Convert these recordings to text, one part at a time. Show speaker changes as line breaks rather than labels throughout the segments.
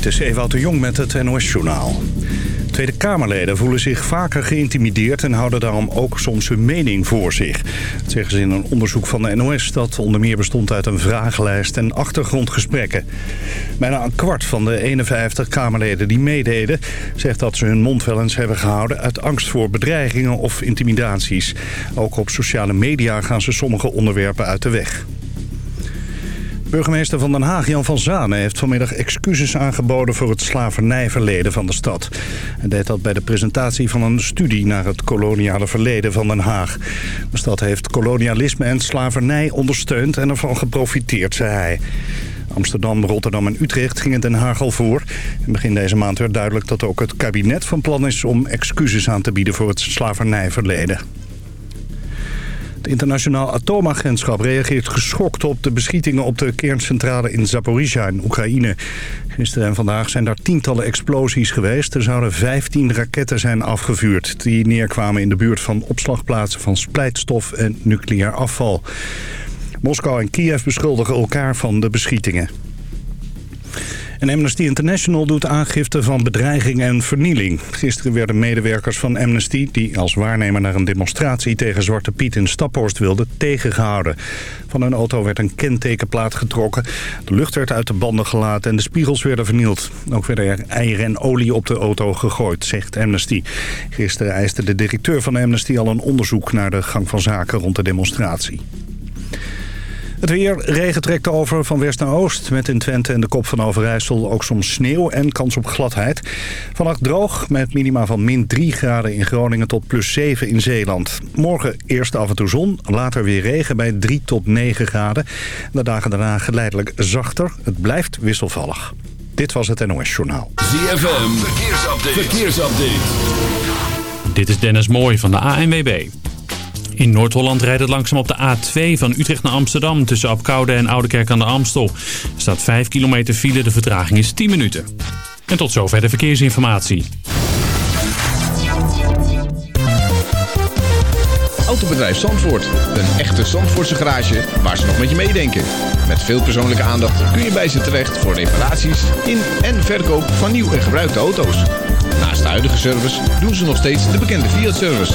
Dit is Ewout de Jong met het NOS-journaal. Tweede Kamerleden voelen zich vaker geïntimideerd... en houden daarom ook soms hun mening voor zich. Dat zeggen ze in een onderzoek van de NOS... dat onder meer bestond uit een vragenlijst en achtergrondgesprekken. Bijna een kwart van de 51 Kamerleden die meededen... zegt dat ze hun mond wel eens hebben gehouden... uit angst voor bedreigingen of intimidaties. Ook op sociale media gaan ze sommige onderwerpen uit de weg. Burgemeester van Den Haag, Jan van Zanen, heeft vanmiddag excuses aangeboden voor het slavernijverleden van de stad. Hij deed dat bij de presentatie van een studie naar het koloniale verleden van Den Haag. De stad heeft kolonialisme en slavernij ondersteund en ervan geprofiteerd, zei hij. Amsterdam, Rotterdam en Utrecht gingen Den Haag al voor. In begin deze maand werd duidelijk dat ook het kabinet van plan is om excuses aan te bieden voor het slavernijverleden. Het internationaal atoomagentschap reageert geschokt op de beschietingen op de kerncentrale in Zaporizhia in Oekraïne. Gisteren en vandaag zijn daar tientallen explosies geweest. Er zouden 15 raketten zijn afgevuurd die neerkwamen in de buurt van opslagplaatsen van splijtstof en nucleair afval. Moskou en Kiev beschuldigen elkaar van de beschietingen. Amnesty International doet aangifte van bedreiging en vernieling. Gisteren werden medewerkers van Amnesty, die als waarnemer naar een demonstratie tegen Zwarte Piet in Staphorst wilden, tegengehouden. Van hun auto werd een kentekenplaat getrokken, de lucht werd uit de banden gelaten en de spiegels werden vernield. Ook werden er eieren en olie op de auto gegooid, zegt Amnesty. Gisteren eiste de directeur van Amnesty al een onderzoek naar de gang van zaken rond de demonstratie. Het weer, regen trekt over van west naar oost. Met in Twente en de kop van Overijssel ook soms sneeuw en kans op gladheid. Vannacht droog met minima van min 3 graden in Groningen tot plus 7 in Zeeland. Morgen eerst af en toe zon, later weer regen bij 3 tot 9 graden. De dagen daarna geleidelijk zachter. Het blijft wisselvallig. Dit was het NOS Journaal.
ZFM, verkeersupdate. verkeersupdate.
Dit is Dennis Mooij van de ANWB. In Noord-Holland rijdt het langzaam op de A2 van Utrecht naar Amsterdam... tussen Apkoude en Oudekerk aan de Amstel. Er staat 5 kilometer file, de vertraging is 10 minuten. En tot zover de verkeersinformatie.
Autobedrijf Zandvoort. Een echte Zandvoortse garage waar ze nog met je meedenken. Met veel persoonlijke aandacht kun je bij ze terecht... voor reparaties in en verkoop van nieuw en gebruikte auto's. Naast de huidige service doen ze nog steeds de bekende Fiat-service...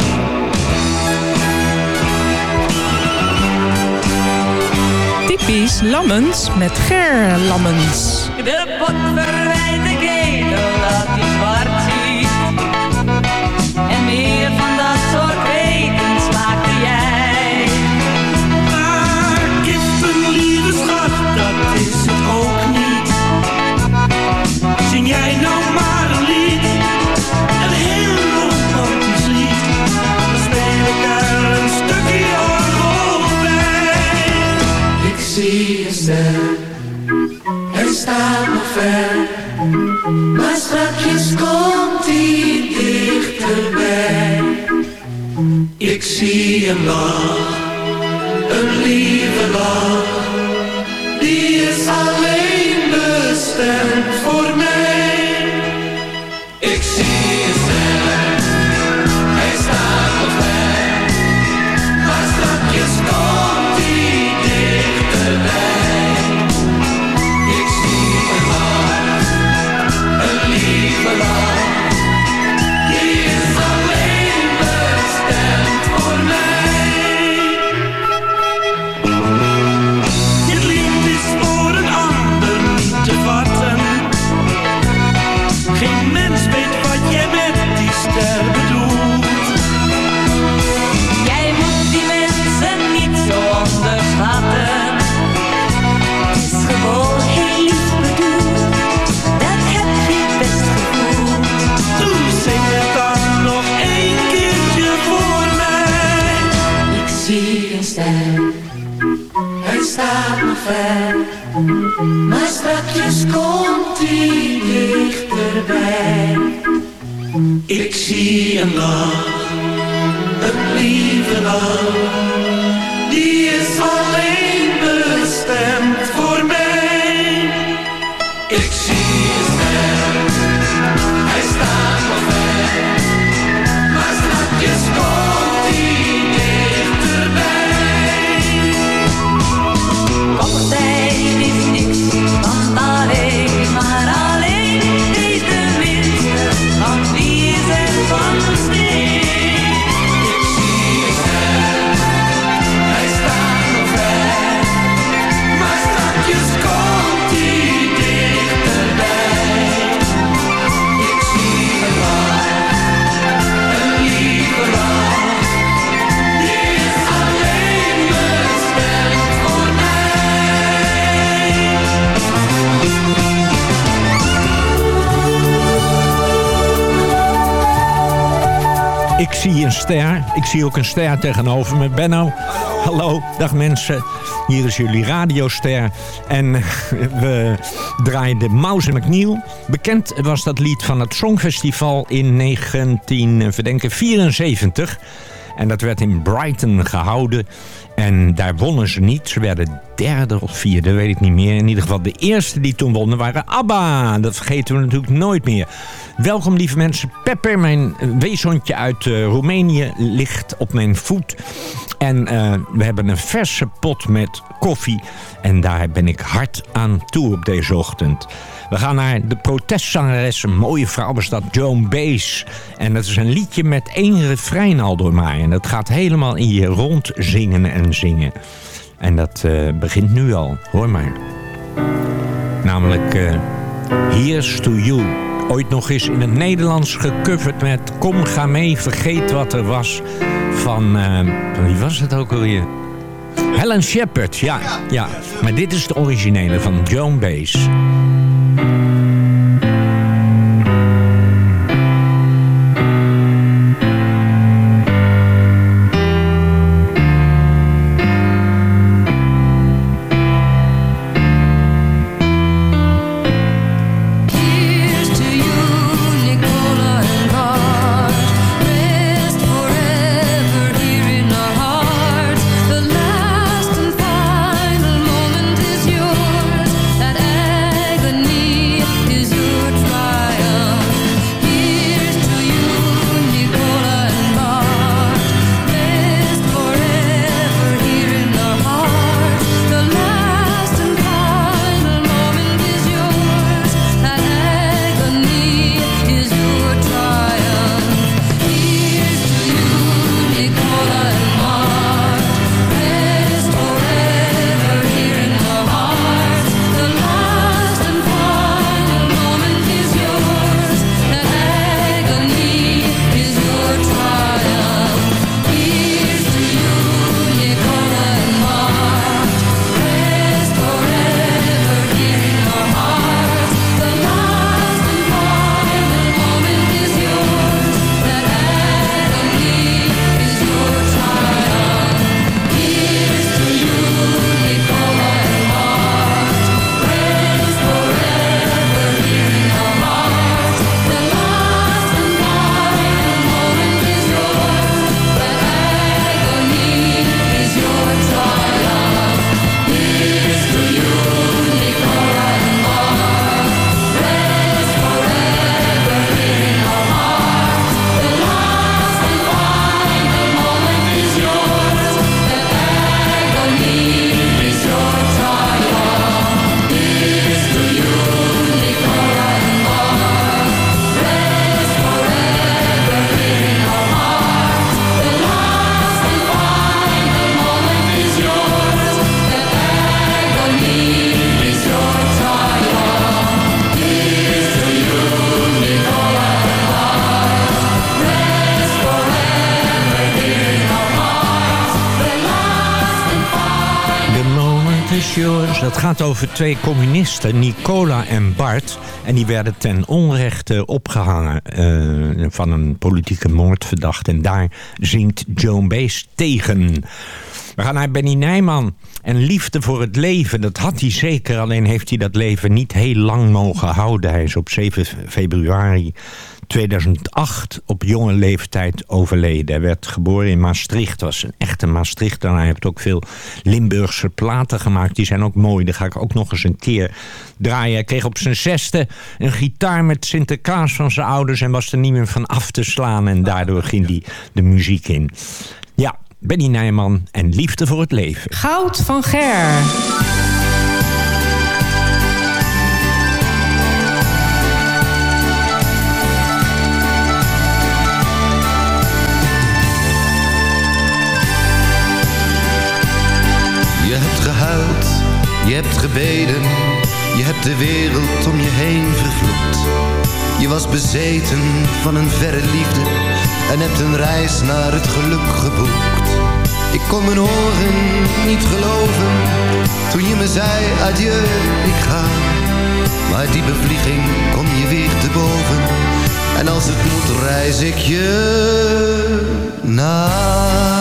Lammens met Ger Lammens.
Ver. Maar strakjes komt hij dichterbij. Ik zie een lach, een lieve lach. Die is alleen bestemd Komt hij dichterbij. Ik zie een lach, een lieve lach. Die is alleen zie een ster. Ik zie
ook een ster tegenover me. Benno, hallo. Dag mensen. Hier is jullie radioster. En we draaiden Mouse McNeil. Bekend was dat lied van het Songfestival in 1974. En dat werd in Brighton gehouden. En daar wonnen ze niet. Ze werden derde of vierde, weet ik niet meer. In ieder geval de eerste die toen wonnen waren ABBA. Dat vergeten we natuurlijk nooit meer. Welkom lieve mensen. Pepper, mijn weeshondje uit eh, Roemenië, ligt op mijn voet. En eh, we hebben een verse pot met koffie. En daar ben ik hard aan toe op deze ochtend. We gaan naar de protestzangeres, mooie vrouw was dat, Joan Baez. En dat is een liedje met één refrein al door mij. En dat gaat helemaal in je rond zingen en zingen. En dat eh, begint nu al, hoor maar. Namelijk eh, Here's to You. Ooit nog eens in het Nederlands gecoverd met Kom ga mee, vergeet wat er was. Van, eh, wie was het ook alweer? Helen Shepard, ja, ja. Maar dit is de originele van Joan Baez. Dat gaat over twee communisten, Nicola en Bart. En die werden ten onrechte opgehangen eh, van een politieke moord verdacht. En daar zingt Joan Baez tegen. We gaan naar Benny Nijman. En liefde voor het leven, dat had hij zeker. Alleen heeft hij dat leven niet heel lang mogen houden. Hij is op 7 februari 2008 op jonge leeftijd overleden. Hij werd geboren in Maastricht, was een echte Maastrichter. Hij heeft ook veel Limburgse platen gemaakt. Die zijn ook mooi, daar ga ik ook nog eens een keer draaien. Hij kreeg op zijn zesde een gitaar met Sinterklaas van zijn ouders... en was er niet meer van af te slaan. En daardoor ging hij de muziek in. Ja, Benny Nijman en Liefde voor het Leven.
Goud van Ger.
Hebt gebeden, je hebt de wereld om je heen vervloekt. Je was bezeten van een verre liefde en hebt een reis naar het geluk geboekt. Ik kon mijn oren niet geloven toen je me zei adieu, ik ga. Maar die bevlieging kom je weer te boven en als het moet reis ik je na.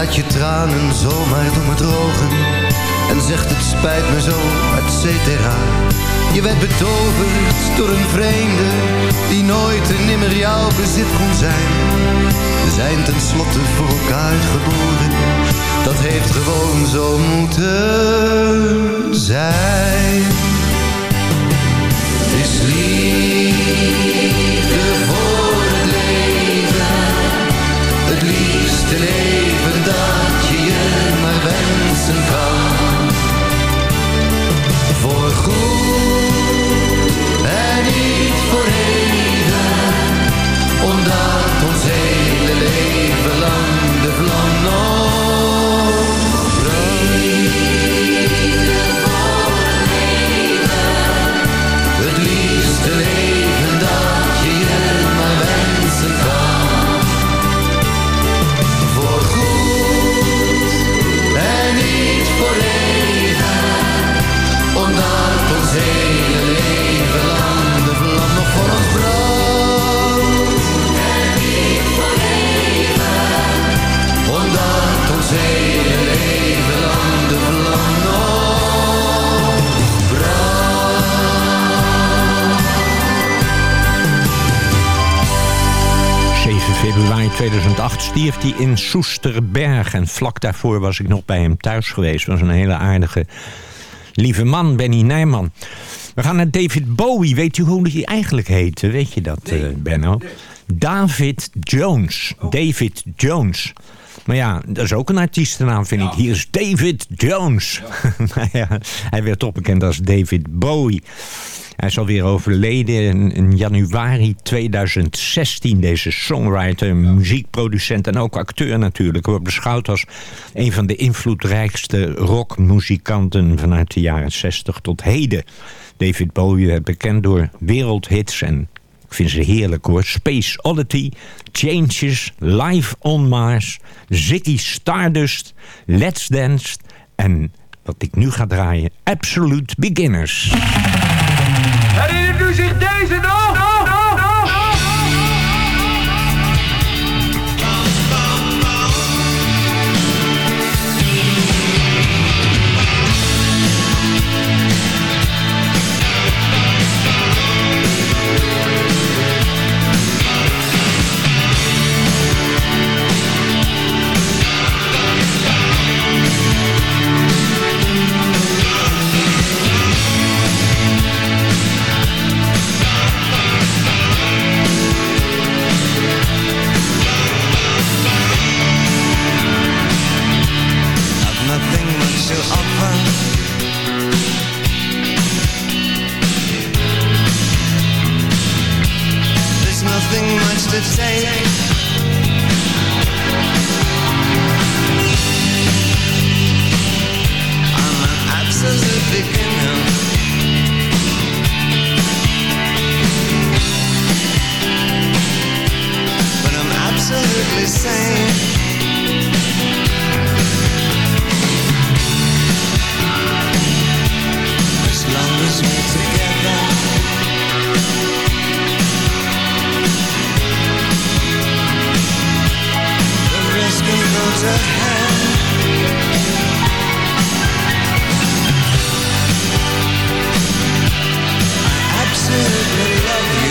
Laat je tranen zomaar door me drogen. En zegt het spijt me zo, et cetera. Je werd betoverd door een vreemde Die nooit en nimmer jouw bezit kon zijn. We zijn tenslotte voor elkaar geboren. Dat heeft gewoon zo moeten zijn. Is liefde voor het leven, het liefste leven and
7 februari 2008 stierf hij in Soesterberg. En vlak daarvoor was ik nog bij hem thuis geweest. was een hele aardige, lieve man, Benny Nijman. We gaan naar David Bowie. Weet u hoe hij eigenlijk heette? Weet je dat, eh, Benno? David Jones. David Jones. Maar ja, dat is ook een artiestennaam, vind ik. Hier is David Jones. nou ja, hij werd opgekend als David Bowie. Hij is alweer overleden in, januari 2016. Deze songwriter, muziekproducent en ook acteur natuurlijk. Wordt beschouwd als een van de invloedrijkste rockmuzikanten vanuit de jaren 60 tot heden. David Bowie werd bekend door wereldhits en ik vind ze heerlijk hoor. Space Oddity, Changes, Live on Mars, Ziggy Stardust, Let's Dance en wat ik nu ga draaien, Absolute Beginners.
Herinnert u zich deze nog?
To take. I'm an absolute beginner. But I'm absolutely sane. As long as we're together. Absolutely love you.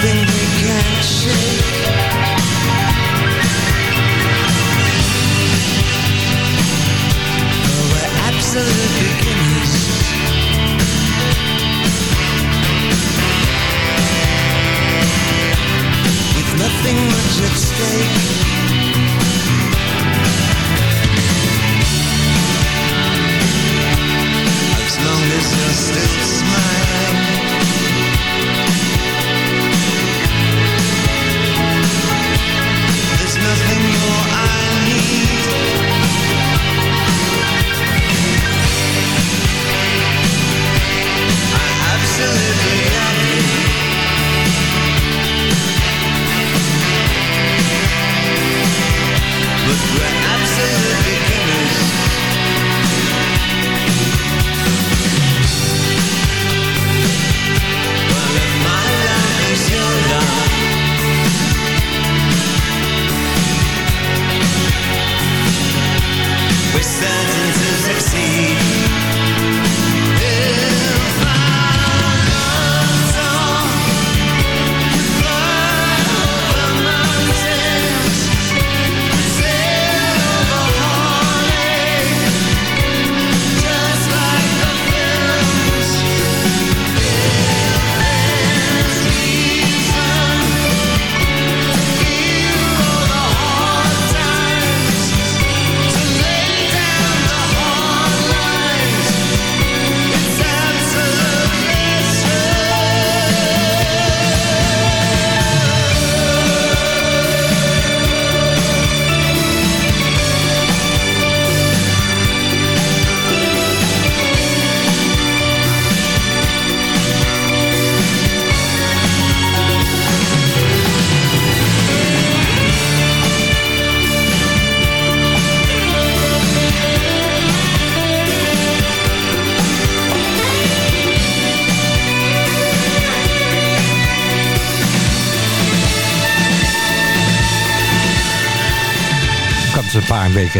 Nothing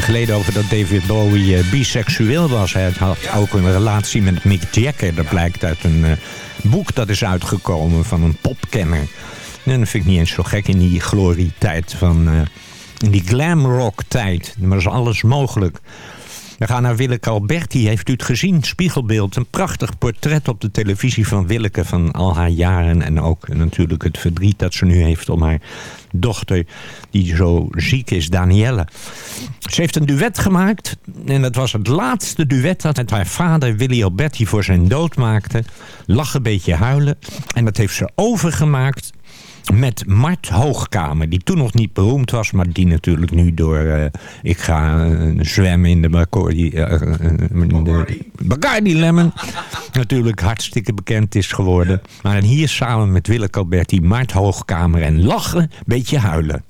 geleden over dat David Bowie eh, biseksueel was. Hij had ook een relatie met Mick Jagger. Dat blijkt uit een eh, boek dat is uitgekomen van een popkenner. En dat vind ik niet eens zo gek in die glorietijd van... eh, in die glam rock tijd. Er was alles mogelijk. We gaan naar Willeke Alberti. Heeft u het gezien? Spiegelbeeld. Een prachtig portret op de televisie van Willeke van al haar jaren. En ook natuurlijk het verdriet dat ze nu heeft om haar dochter die zo ziek is, Danielle. Ze heeft een duet gemaakt. En dat was het laatste duet dat met haar vader Willy Alberti voor zijn dood maakte. Lach een beetje huilen. En dat heeft ze overgemaakt met Mart Hoogkamer, die toen nog niet beroemd was, maar die natuurlijk nu door eh, ik ga eh, zwemmen in de Bacardi, eh, in de Bacardi Lemon natuurlijk hartstikke bekend is geworden. Maar hier samen met Willeke Alberti, Mart Hoogkamer en lachen, beetje huilen.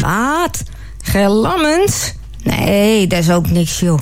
Wat? Gelammend? Nee, dat is ook niks, joh.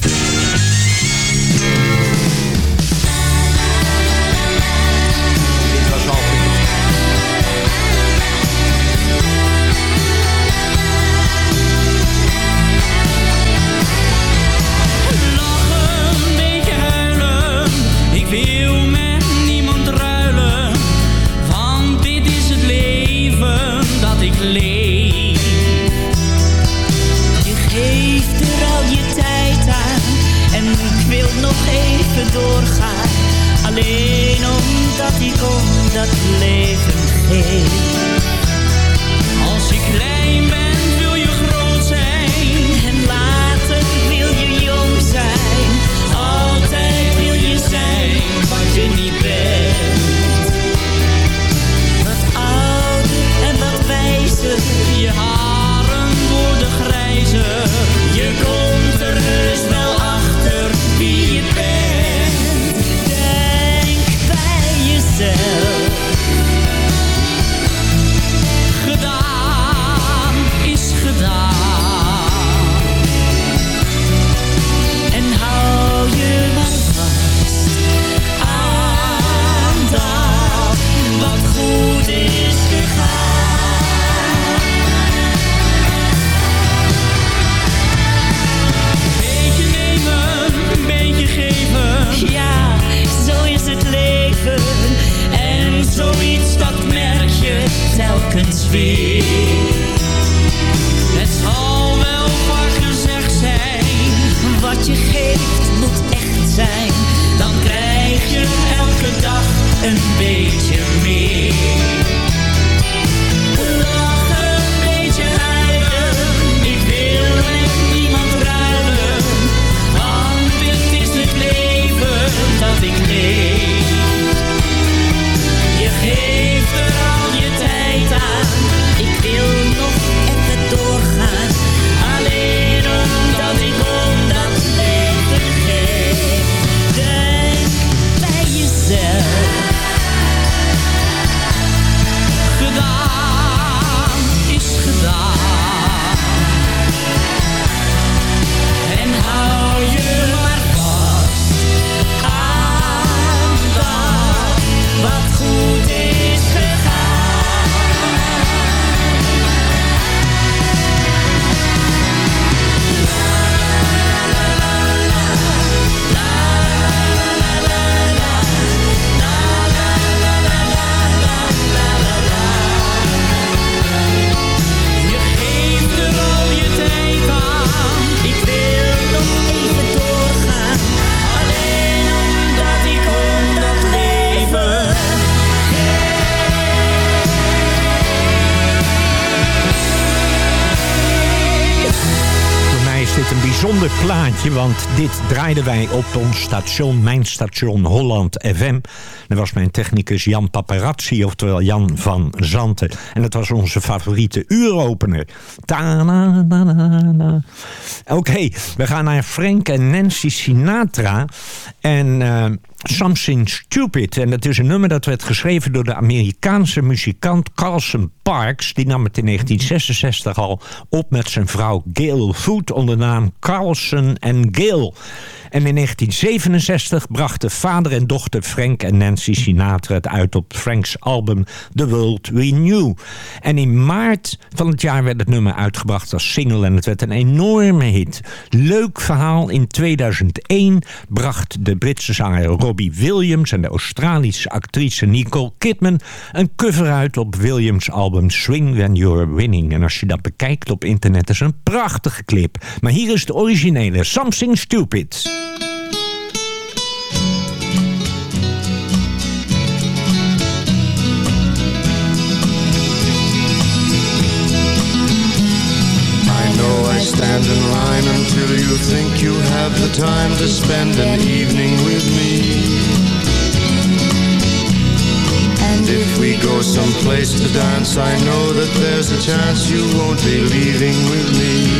Want dit
draaiden wij op ons station, mijn station Holland FM. Dat was mijn technicus Jan Paparazzi, oftewel Jan van Zanten. En dat was onze favoriete uuropener. Oké, we gaan naar Frank en Nancy Sinatra. En eh, Something Stupid. En dat is een nummer dat werd geschreven door de Amerikaanse muzikant Carlson Parks. Die nam het in 1966 al op met zijn vrouw Gail Food onder de naam Carlson Gail. En in 1967 brachten vader en dochter Frank en Nancy Sinatra het uit op Franks album The World We Knew. En in maart van het jaar werd het nummer uitgebracht als single en het werd een enorme hit. Leuk verhaal, in 2001 bracht de Britse zanger Robbie Williams en de Australische actrice Nicole Kidman een cover uit op Williams album Swing When You're Winning. En als je dat bekijkt op internet is een prachtige clip. Maar hier is de originele Something Stupid.
I know I stand in line until you think you have the time to spend an evening with me. And if we go someplace to dance, I know that there's a chance you won't be leaving with me.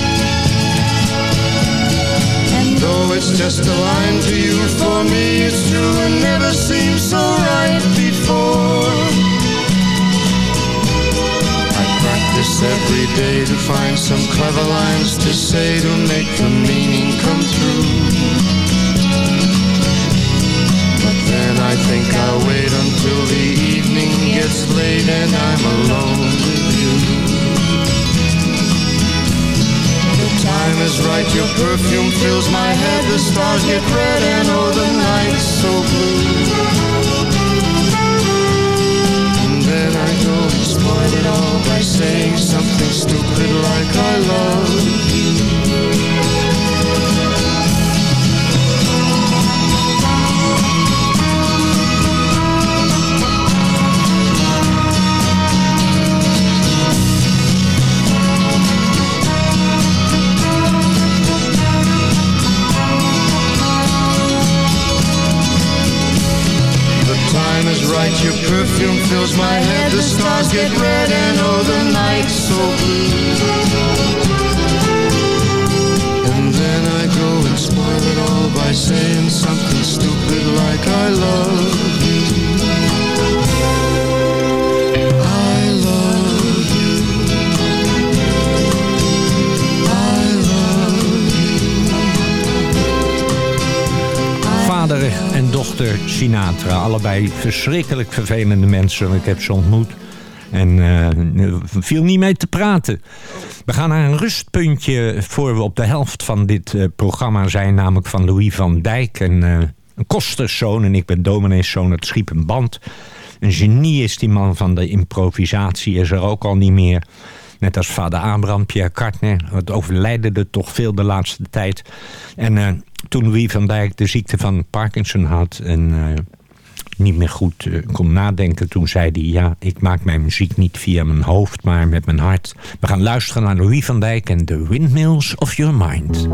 Though it's just a line to you, for me it's true and never seemed so right before. I practice every day to find some clever lines to say to make the meaning come through. But then I think I'll wait until the evening gets late and I'm alone with you. Time is right, your perfume fills my head, the stars get red and oh the night's so
Allebei verschrikkelijk vervelende mensen. Ik heb ze ontmoet. En eh, viel niet mee te praten. We gaan naar een rustpuntje voor we op de helft van dit eh, programma zijn. Namelijk van Louis van Dijk. Eh, een kosterszoon en ik ben domineeszoon. Het schiep een band. Een genie is die man van de improvisatie. Is er ook al niet meer. Net als vader Abraham, Pierre Kartner. Het overlijden er toch veel de laatste tijd. En toen Louis van Dijk de ziekte van Parkinson had... en eh, niet meer goed eh, kon nadenken... toen zei hij, ja, ik maak mijn muziek niet via mijn hoofd... maar met mijn hart. We gaan luisteren naar Louis van Dijk en The Windmills of Your Mind.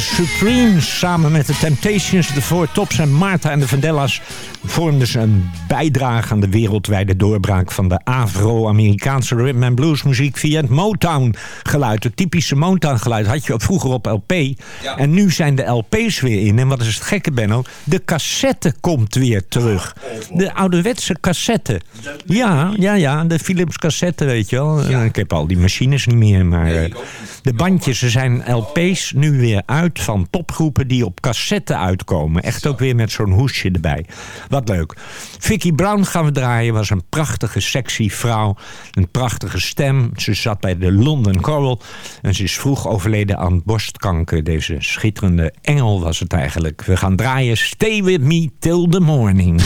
Mas Supremes samen met de Temptations, de Four Tops en Martha en de Vandellas vormden ze een bijdrage aan de wereldwijde doorbraak van de Afro-Amerikaanse rhythm and blues muziek via het Motown geluid. Het typische Motown geluid had je vroeger op LP. En nu zijn de LP's weer in. En wat is het gekke Benno? De cassette komt weer terug. De ouderwetse cassette. Ja, ja, ja, de Philips cassette weet je wel. Ik heb al die machines niet meer, maar eh, de bandjes, ze zijn LP's nu weer uit van popgroepen die op cassette uitkomen. Echt ook weer met zo'n hoesje erbij. Wat leuk. Vicky Brown gaan we draaien. Was een prachtige, sexy vrouw. Een prachtige stem. Ze zat bij de London Choral. En ze is vroeg overleden aan borstkanker. Deze schitterende engel was het eigenlijk. We gaan draaien Stay With Me Till The Morning.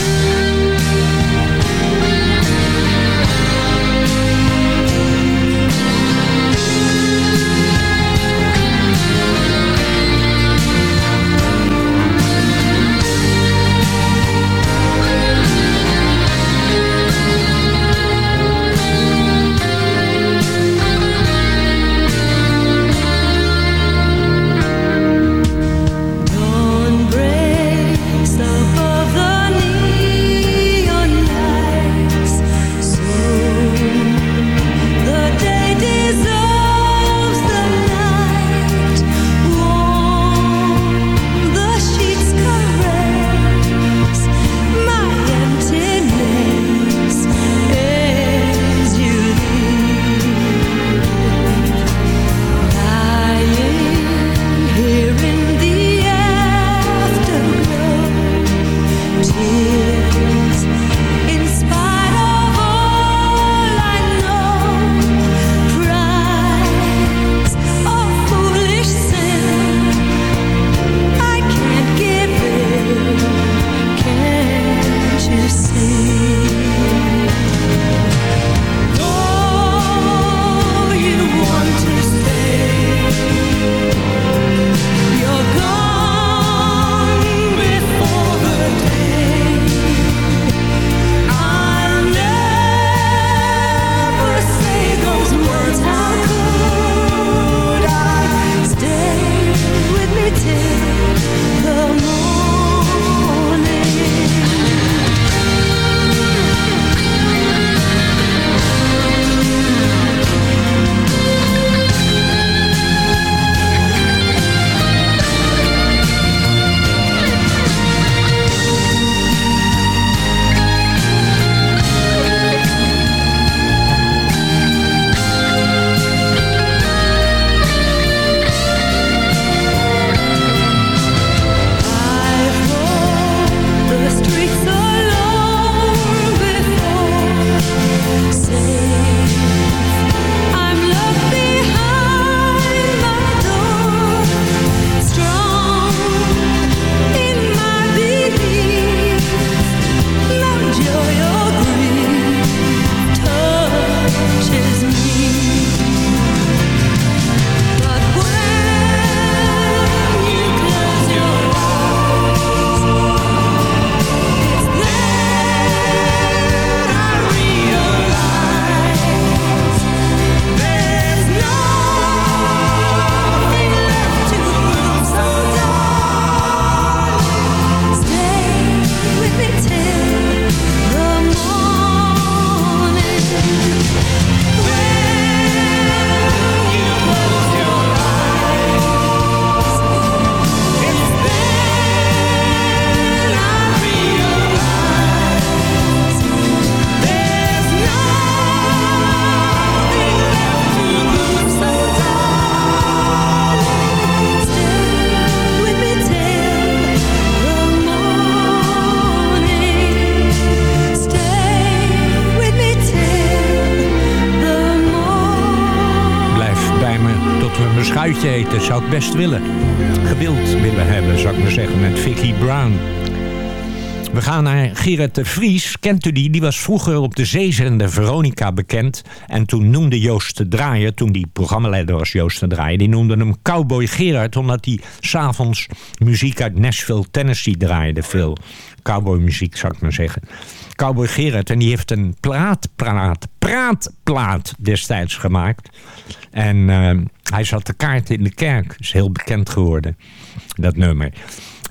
Zou best willen. Gewild willen hebben, zou ik maar zeggen, met Vicky Brown. We gaan naar Gerard de Vries. Kent u die? Die was vroeger op de zeezender Veronica bekend. En toen noemde Joost de Draaier, toen die programmaleider was Joost de Draaier... die noemde hem Cowboy Gerard, omdat hij s'avonds muziek uit Nashville, Tennessee draaide. Veel cowboymuziek, zou ik maar zeggen. Cowboy Gerard, en die heeft een praatplaat, praatplaat destijds gemaakt. En eh, hij zat te kaart in de kerk. Is heel bekend geworden, dat nummer.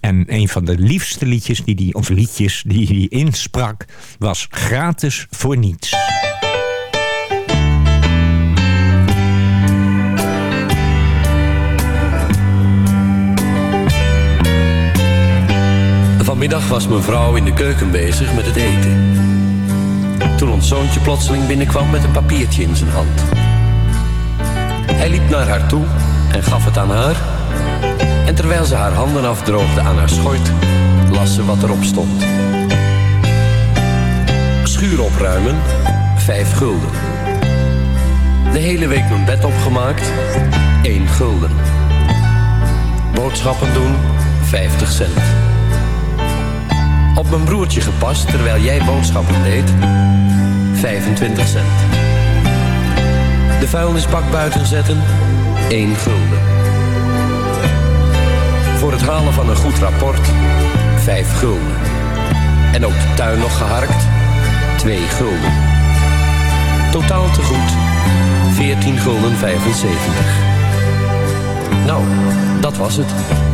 En een van de liefste liedjes die die, of liedjes die hij insprak, was Gratis voor niets.
Vanmiddag was mijn vrouw in de keuken bezig met het eten. Toen ons zoontje plotseling binnenkwam met een papiertje in zijn hand. Hij liep naar haar toe en gaf het aan haar. En terwijl ze haar handen afdroogde aan haar schort, las ze wat erop stond. Schuur opruimen, vijf gulden. De hele week mijn bed opgemaakt, één gulden. Boodschappen doen, 50 cent. Op mijn broertje gepast terwijl jij boodschappen deed, 25 cent. De vuilnisbak buiten zetten, 1 gulden. Voor het halen van een goed rapport, 5 gulden. En ook de tuin nog geharkt, 2 gulden. Totaal te goed, 14 gulden 75. Nou, dat was het.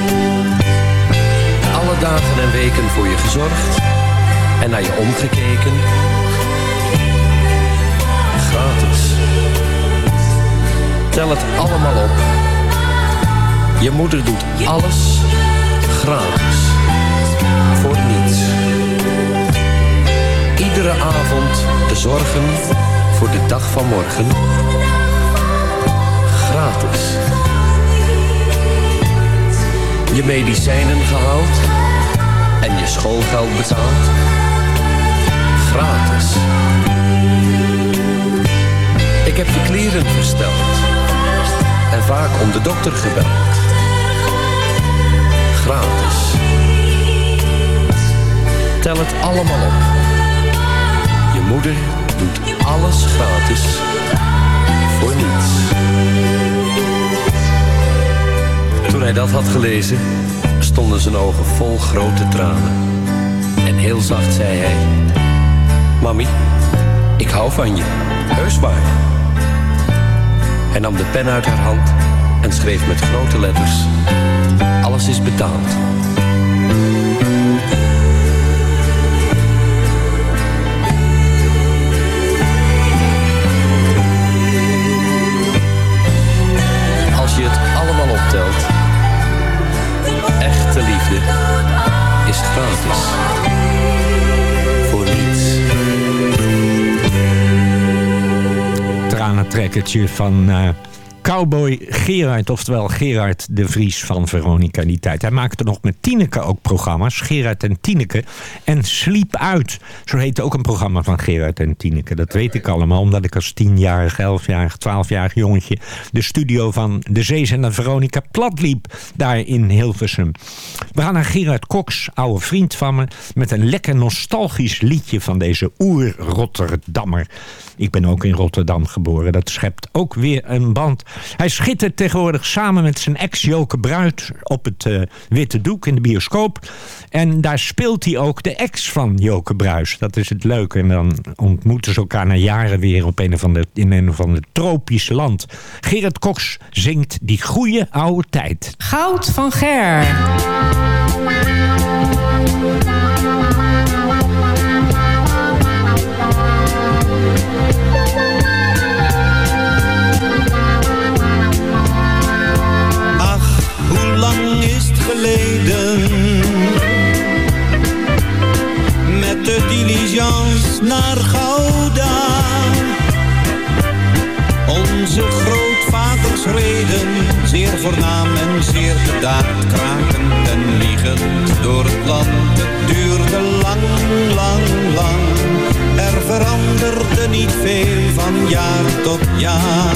dagen en weken voor je gezorgd en naar je omgekeken. Gratis. Tel het allemaal op. Je moeder doet alles gratis. Voor niets. Iedere avond de zorgen voor de dag van morgen. Gratis je medicijnen gehaald en je schoolgeld betaald. Gratis. Ik heb je kleren versteld en vaak om de dokter gebeld. Gratis. Tel het allemaal op. Je moeder doet alles gratis voor niets. Toen hij dat had gelezen, stonden zijn ogen vol grote tranen. En heel zacht zei hij... Mami, ik hou van je. Heus waar. Hij nam de pen uit haar hand en schreef met grote letters... Alles is betaald. Echte liefde is gratis. Voor niets.
Tranentrekkertje van eh, Cowboy Gerard, oftewel Gerard de Vries van Veronica die tijd. Hij maakte nog met Tineke ook programma's, Gerard en Tineke. En Sliep Uit, zo heette ook een programma van Gerard en Tineke. Dat weet ik allemaal, omdat ik als 10-jarig, 11-jarig, 12-jarig jongetje... de studio van de Zeezender Veronica platliep, daar in Hilversum. We gaan naar Gerard Cox, oude vriend van me... met een lekker nostalgisch liedje van deze oer-Rotterdammer. Ik ben ook in Rotterdam geboren. Dat schept ook weer een band. Hij schittert tegenwoordig samen met zijn ex Joke Bruid op het eh, Witte Doek in de bioscoop. En daar speelt hij ook de ex van Joke Bruis. Dat is het leuke. En dan ontmoeten ze elkaar na jaren weer op een of ander, in een of ander tropisch land. Gerard Cox zingt die goede oude tijd.
Goud van Ger.
lang is het geleden. Met de diligence naar Gouda. Onze grootvaders reden Zeer voornaam en zeer gedaan, kraken en liegend door het land. Het duurde lang, lang, lang. Er veranderde niet veel van jaar tot jaar.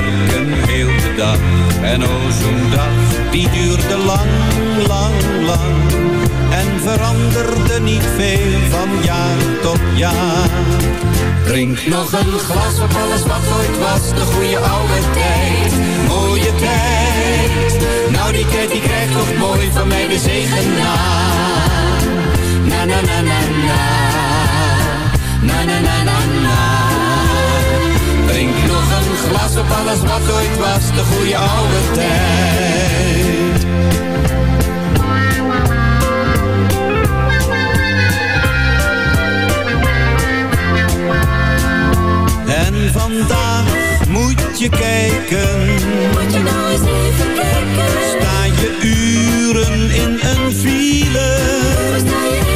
Werken heel de dag. En oh, zo'n dag, die duurde lang, lang, lang. En veranderde niet veel van jaar tot jaar. Drink nog een glas op alles wat ooit was, de goede oude tijd, mooie tijd. Nou die tijd die krijgt toch mooi van mij de zegen na na na na, na na na na na. Een glas op alles wat ooit was, de goede oude tijd. En vandaag moet je kijken. Moet je nou eens even kijken. Sta je uren in een file.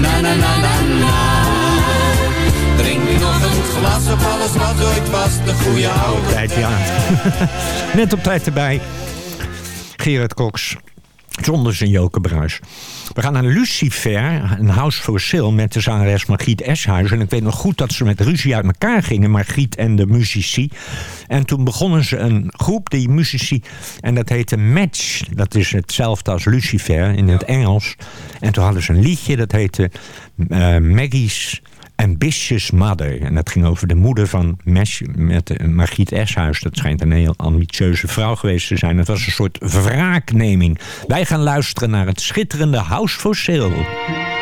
na na na na na. Drink nog een glas op alles wat ooit was, de goede oude
Tijd, ja. Net op tijd erbij. Gerard Cox. Zonder zijn Joke Bruis. We gaan naar Lucifer, een house for sale met de zangeres Margriet Eshuis. En ik weet nog goed dat ze met ruzie uit elkaar gingen, Margriet en de muzici. En toen begonnen ze een groep, die muzici, en dat heette Match. Dat is hetzelfde als Lucifer in het Engels. En toen hadden ze een liedje, dat heette eh, Maggie's Ambitious Mother. En dat ging over de moeder van Mesh, met eh, Margriet Eshuis. Dat schijnt een heel ambitieuze vrouw geweest te zijn. Het was een soort wraakneming. Wij gaan luisteren naar het schitterende House for Sale.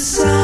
The sun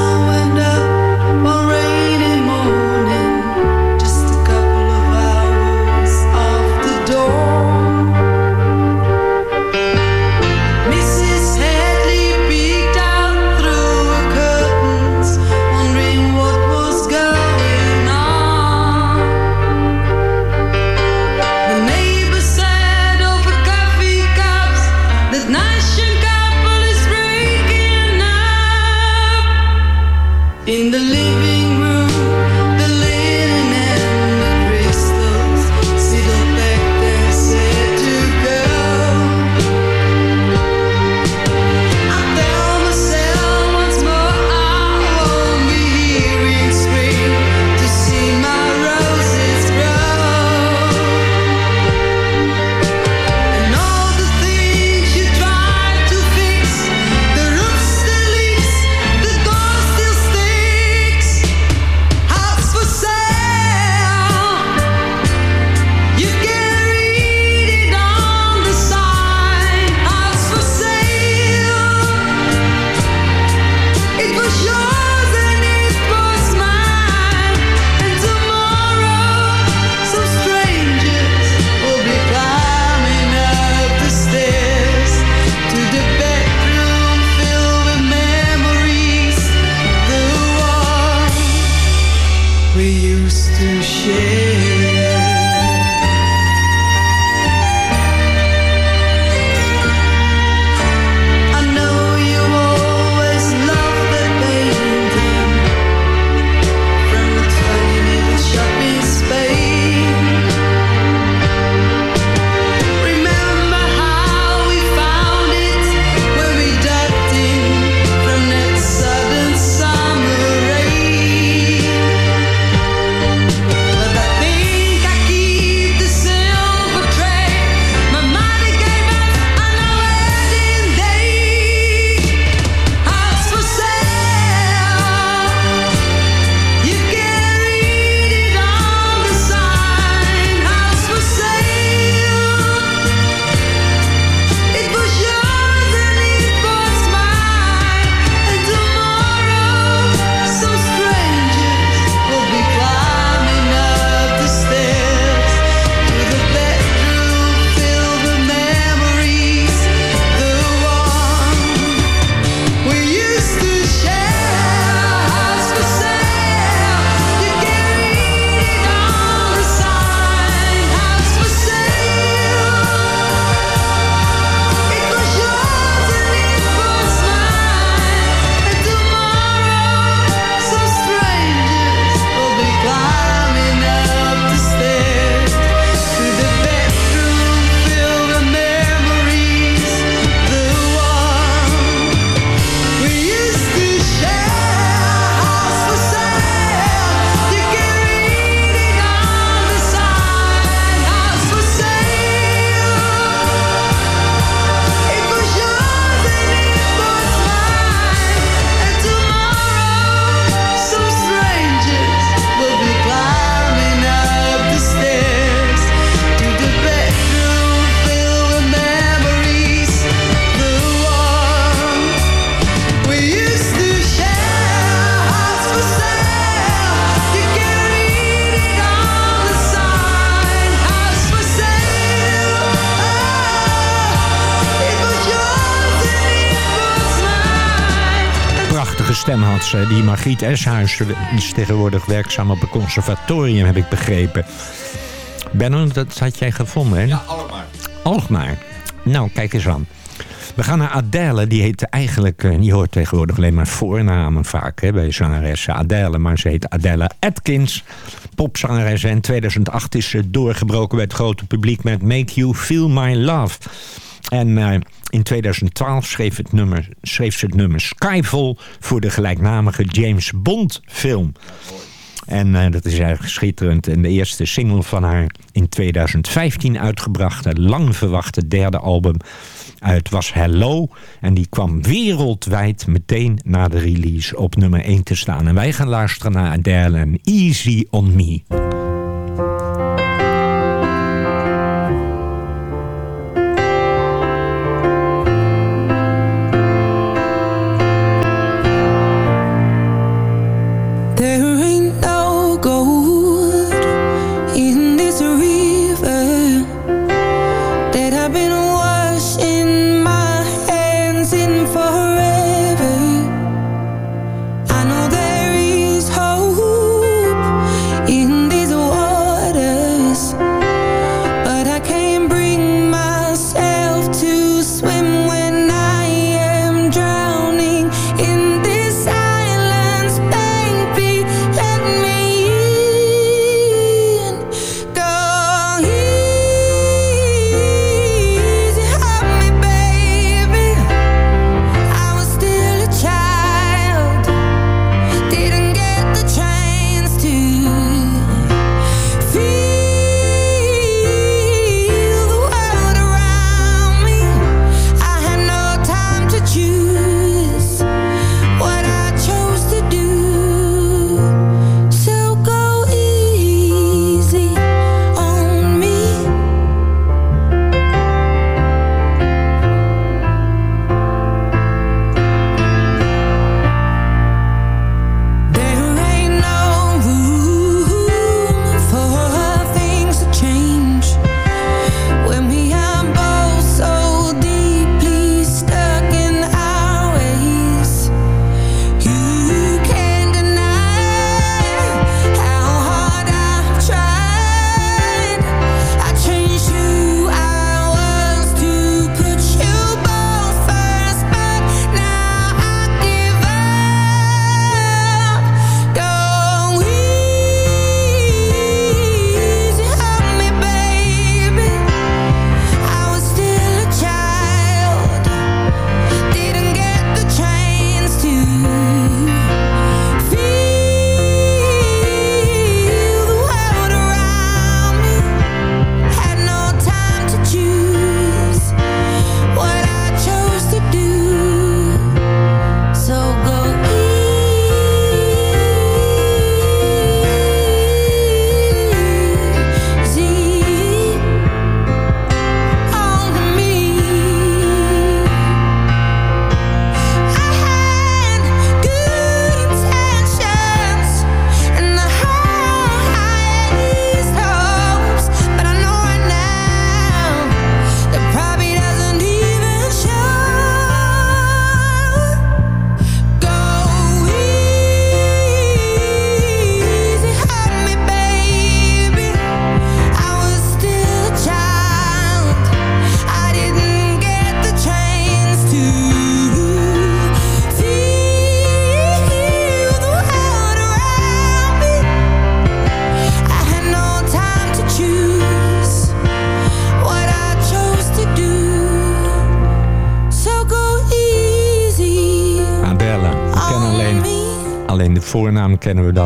ze. Die Margriet Eshuis is tegenwoordig werkzaam op een conservatorium, heb ik begrepen. Benno, dat had jij gevonden, hè? Ja, Alkmaar. Alkmaar. Nou, kijk eens aan. We gaan naar Adele. Die heet eigenlijk, eh, die hoort tegenwoordig alleen maar voornamen vaak hè, bij zangeressen Adele. Maar ze heet Adele Atkins, popzangeres. En in 2008 is ze doorgebroken bij het grote publiek met Make You Feel My Love. En eh, in 2012 schreef, het nummer, schreef ze het nummer Skyfall voor de gelijknamige James Bond film. En eh, dat is eigenlijk schitterend. En de eerste single van haar in 2015 uitgebrachte, lang verwachte derde album uit was Hello. En die kwam wereldwijd meteen na de release op nummer 1 te staan. En wij gaan luisteren naar Adele en Easy On Me.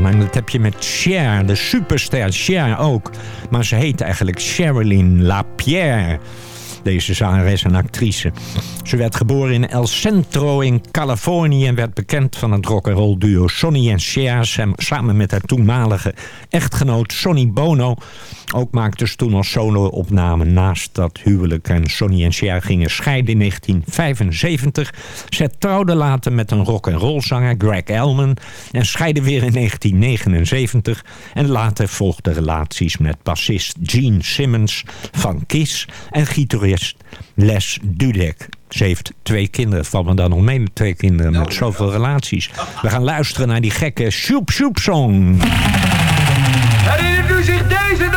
En dat heb je met Cher, de superster Cher ook. Maar ze heet eigenlijk Sherilyn Lapierre. Deze zangeres en actrice. Ze werd geboren in El Centro in Californië en werd bekend van het rock'n'roll duo Sonny en Cher sam- samen met haar toenmalige echtgenoot Sonny Bono. Ook maakte ze toen al solo-opnamen naast dat huwelijk. En Sonny en Cher gingen scheiden in 1975. Ze trouwden later met een rock'n'roll zanger Greg Elman en scheiden weer in 1979. En later volgden relaties met bassist Gene Simmons van Kiss en gitarist Les Dudek. Ze heeft twee kinderen. Valt me dan nog mee met twee kinderen met zoveel relaties. We gaan luisteren naar die gekke Shoep Shoep Song.
Herinnert u zich deze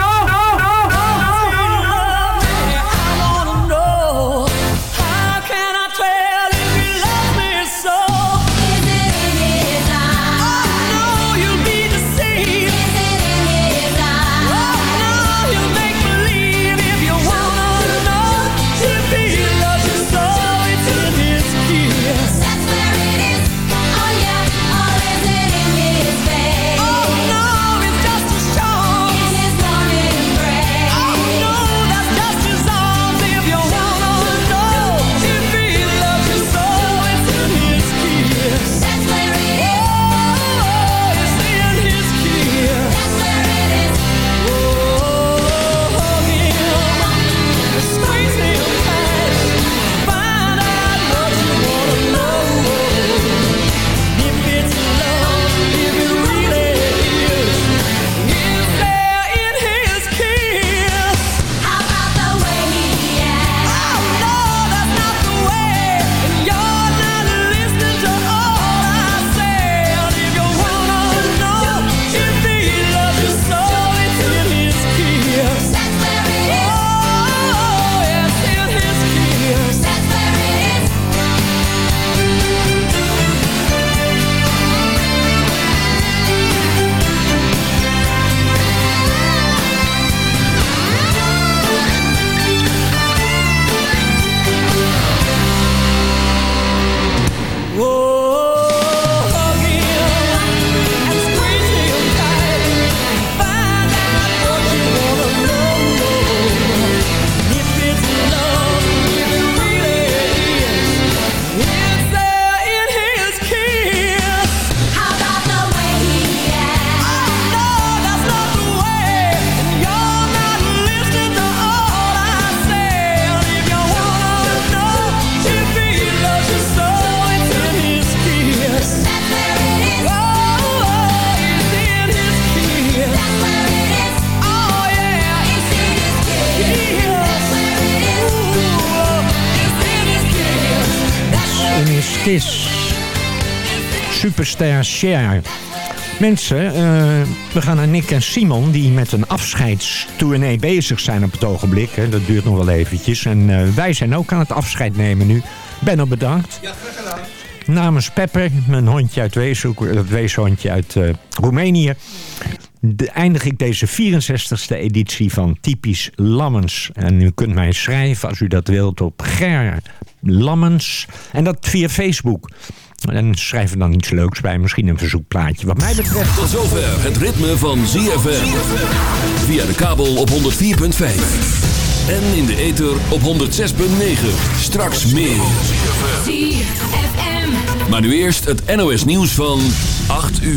Mensen, eh, we gaan naar Nick en Simon... die met een afscheidstournee bezig zijn op het ogenblik. Hè. Dat duurt nog wel eventjes. En eh, wij zijn ook aan het afscheid nemen nu. Benno, bedankt.
Ja, graag gedaan.
Namens Pepper, mijn hondje uit Weeshoek, het weeshondje uit eh, Roemenië... de- eindig ik deze 64e editie van Typisch Lammens. En u kunt mij schrijven als u dat wilt op Ger Lammens. En dat via Facebook. En schrijf er dan iets leuks bij, misschien een verzoekplaatje. Wat mij betreft...
Tot zover het ritme van ZFM. Via de kabel op 104.5. En in de ether op 106.9. Straks meer. Maar nu eerst het NOS nieuws van 8 uur.